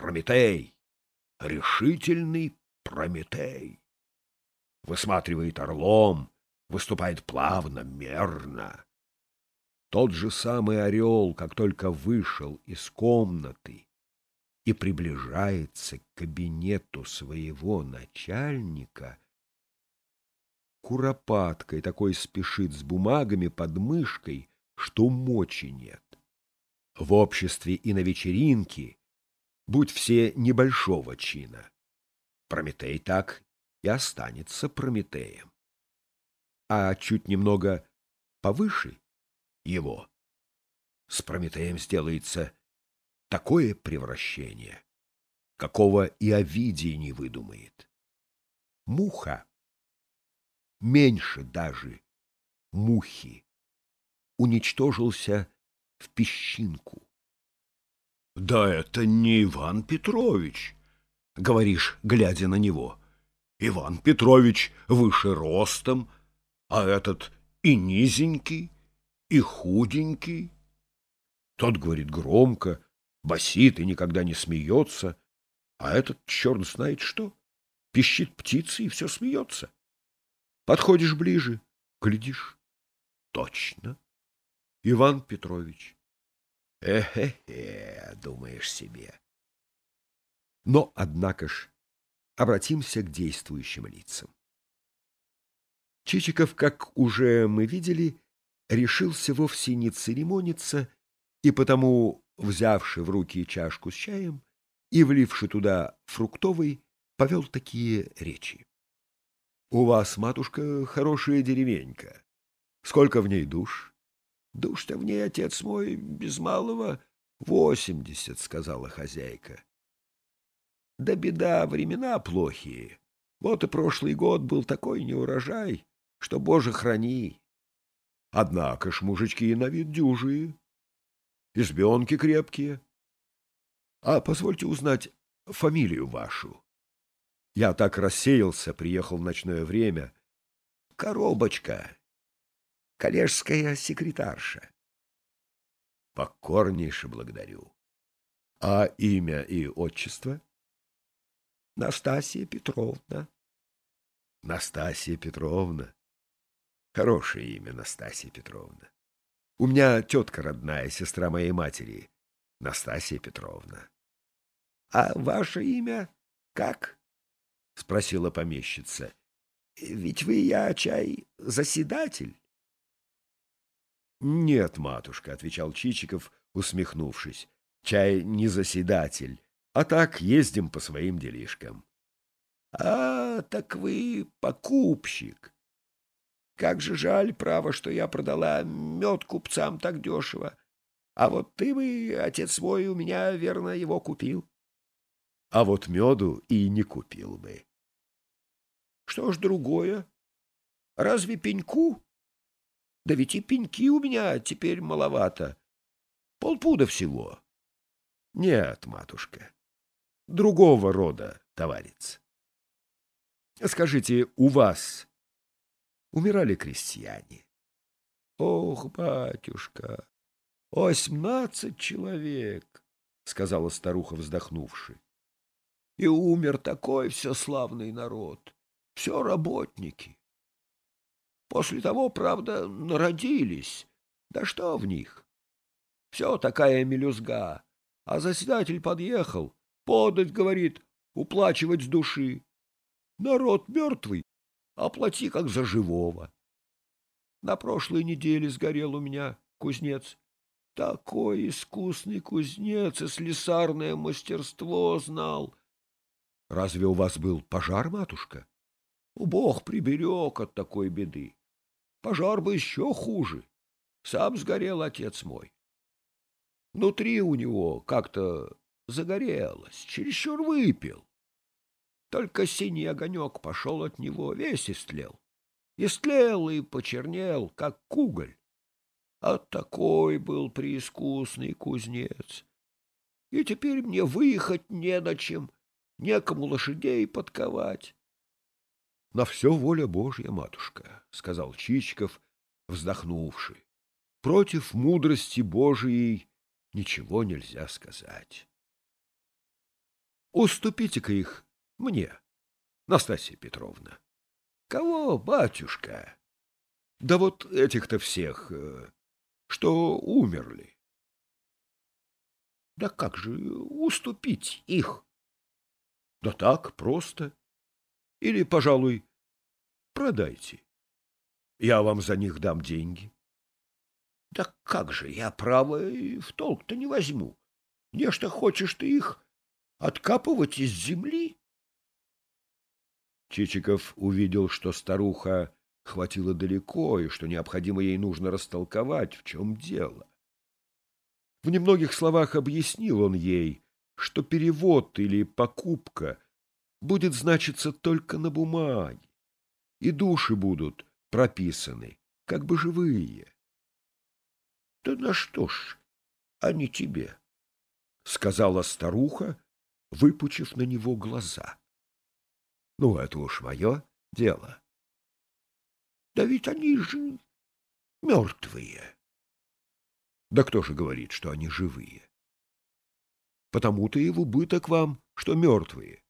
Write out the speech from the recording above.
Прометей, решительный Прометей. Высматривает орлом, выступает плавно, мерно. Тот же самый орел, как только вышел из комнаты и приближается к кабинету своего начальника, куропаткой такой спешит с бумагами под мышкой, что мочи нет. В обществе и на вечеринке, будь все небольшого чина, Прометей так и останется Прометеем. А чуть немного повыше его с Прометеем сделается такое превращение, какого и Овидий не выдумает. Муха, меньше даже мухи, уничтожился в песчинку. — Да это не Иван Петрович, — говоришь, глядя на него. Иван Петрович выше ростом, а этот и низенький, и худенький. Тот говорит громко, басит и никогда не смеется, а этот черт знает что, пищит птицы и все смеется. Подходишь ближе, глядишь, точно, Иван Петрович. Эхе-хе, думаешь себе. Но, однако ж, обратимся к действующим лицам. Чичиков, как уже мы видели, решился вовсе не церемониться, и потому, взявши в руки чашку с чаем и вливши туда фруктовый, повел такие речи. — У вас, матушка, хорошая деревенька. Сколько в ней душ? — Душ-то в ней, отец мой, без малого восемьдесят, — сказала хозяйка. — Да беда, времена плохие. Вот и прошлый год был такой неурожай, что, боже, храни. Однако ж мужички на вид дюжие, избенки крепкие. А позвольте узнать фамилию вашу. Я так рассеялся, приехал в ночное время. Коробочка. Коллежская секретарша. Покорнейше благодарю. А имя и отчество? Настасья Петровна. Настасья Петровна. Хорошее имя, Настасья Петровна. У меня тетка родная, сестра моей матери, Настасья Петровна. — А ваше имя как? — спросила помещица. — Ведь вы, я, чай, заседатель? — Нет, матушка, — отвечал Чичиков, усмехнувшись. — Чай не заседатель, а так ездим по своим делишкам. — А, так вы покупщик. Как же жаль, право, что я продала мед купцам так дешево. А вот ты бы, отец свой, у меня, верно, его купил. А вот меду и не купил бы. Что ж другое? Разве пеньку? Да ведь и пеньки у меня теперь маловато. Полпуда всего. Нет, матушка, другого рода, товарищ. Скажите, у вас умирали крестьяне. Ох, батюшка, восемнадцать человек, сказала старуха, вздохнувши. И умер такой все славный народ, все работники. После того, правда, народились. Да что в них? Все такая мелюзга. А заседатель подъехал, подать, говорит, уплачивать с души. Народ мертвый, оплати как за живого. На прошлой неделе сгорел у меня кузнец. Такой искусный кузнец и слесарное мастерство знал. Разве у вас был пожар, матушка? Бог приберег от такой беды. Пожар бы еще хуже. Сам сгорел отец мой. Внутри у него как-то загорелось, чересчур выпил. Только синий огонек пошел от него, весь истлел. Истлел и почернел, как куголь. А такой был преискусный кузнец. И теперь мне выехать не на чем, некому лошадей подковать. — На все воля Божья, матушка, — сказал Чичиков, вздохнувши. — Против мудрости Божией ничего нельзя сказать. Уступите-ка их мне, Настасья Петровна. Кого, батюшка? Да вот этих-то всех, э, что умерли. Да как же уступить их? Да так, просто. Или, пожалуй, продайте. Я вам за них дам деньги. Да как же, я, право, в толк-то не возьму. Нечто хочешь ты их откапывать из земли? Чичиков увидел, что старуха хватила далеко и что необходимо ей нужно растолковать, в чем дело. В немногих словах объяснил он ей, что перевод или покупка будет значиться только на бумаге, и души будут прописаны, как бы живые. — Да на что ж, а не тебе, — сказала старуха, выпучив на него глаза. — Ну, это уж мое дело. — Да ведь они же мертвые. — Да кто же говорит, что они живые? Потому-то и в убыток вам, что мертвые.